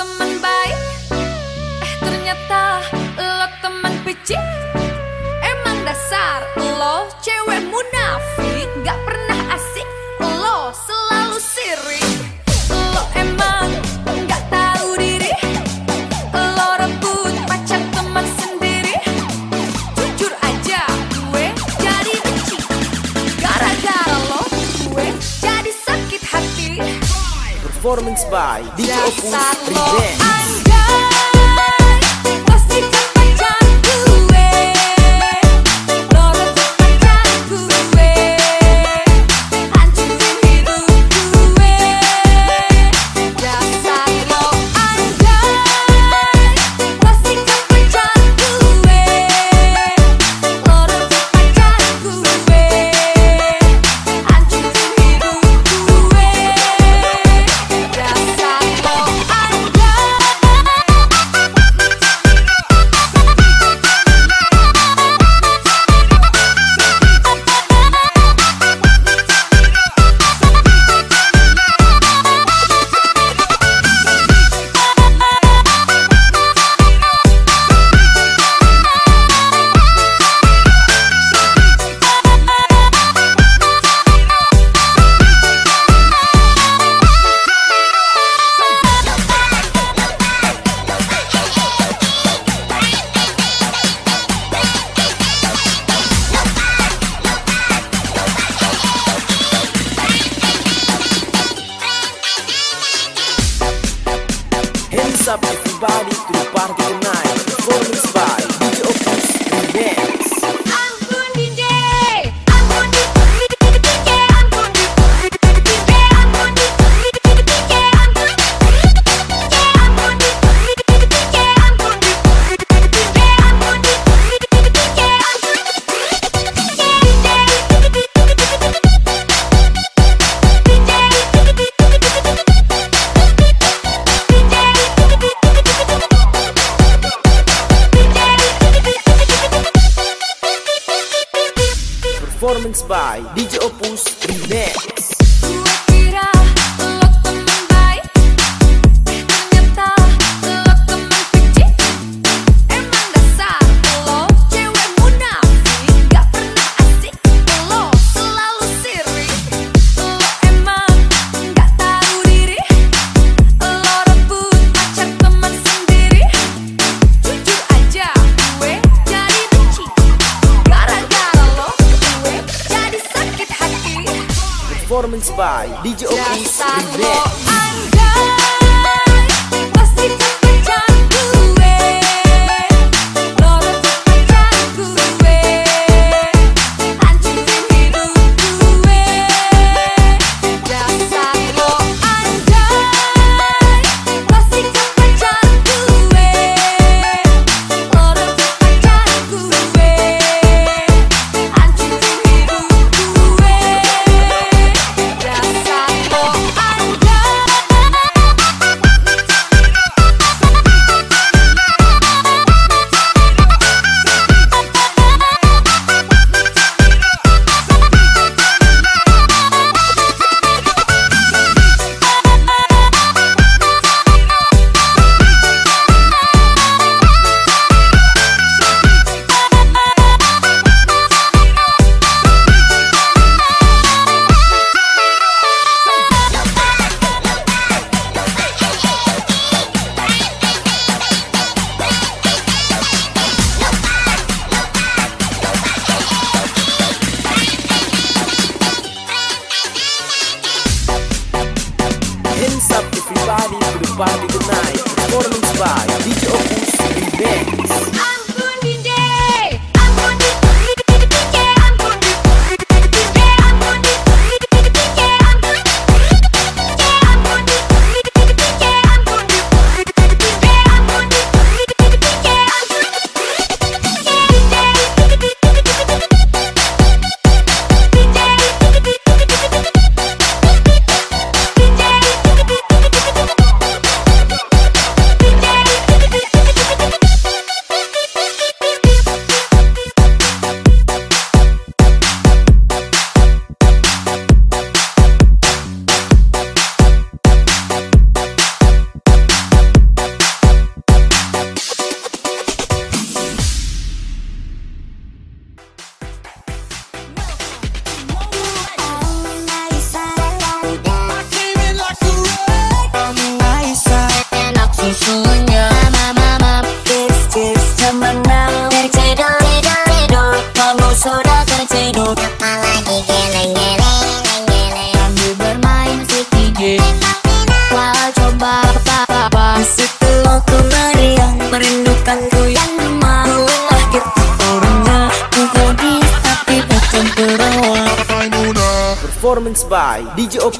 teman baik Performance by DJ Opus by. DJ OP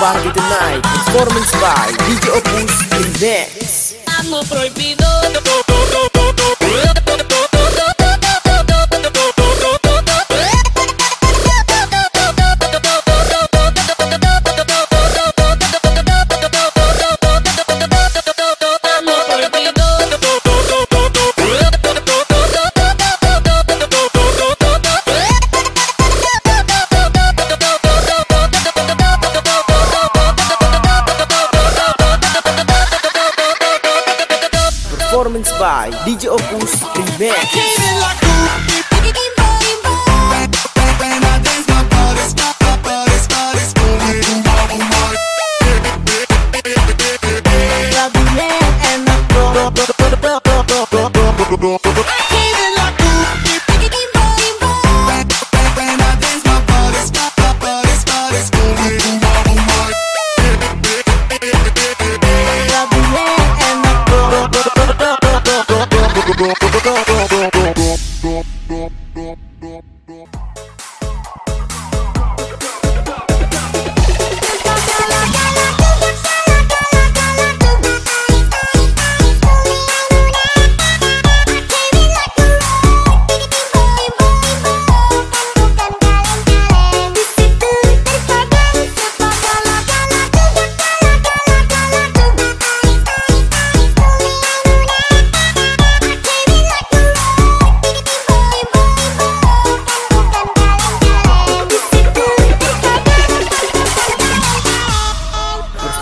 Barbie the Night, performance by DJ Opus Remix. Amo.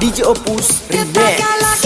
DJ Opus Remix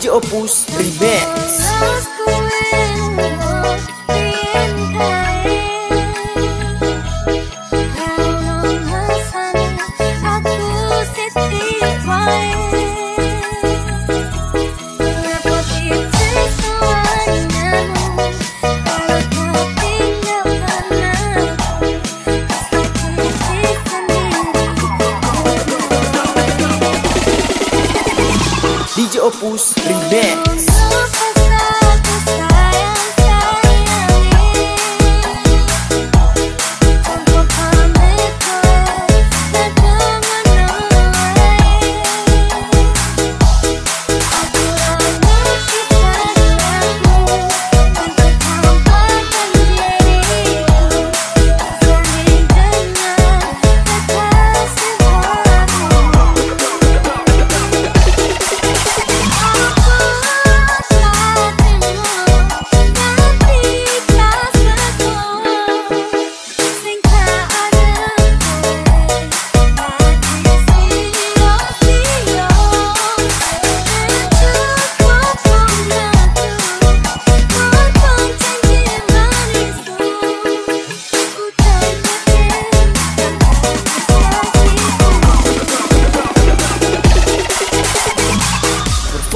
DJ Opus Opus Remix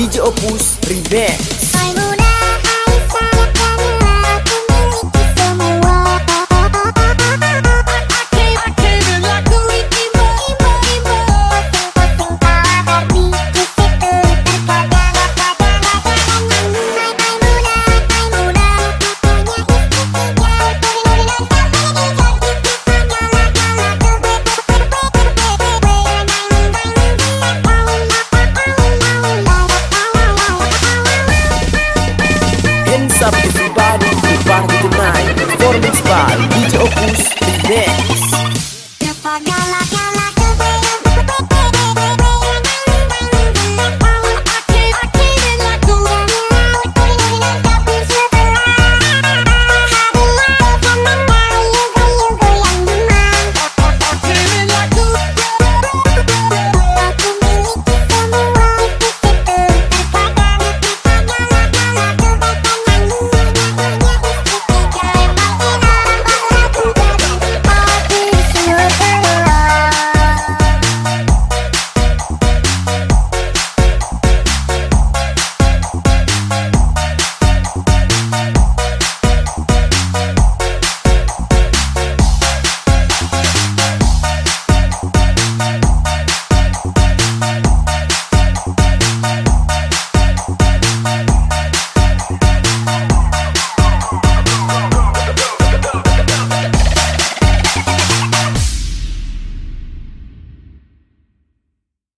DJ Opus Remix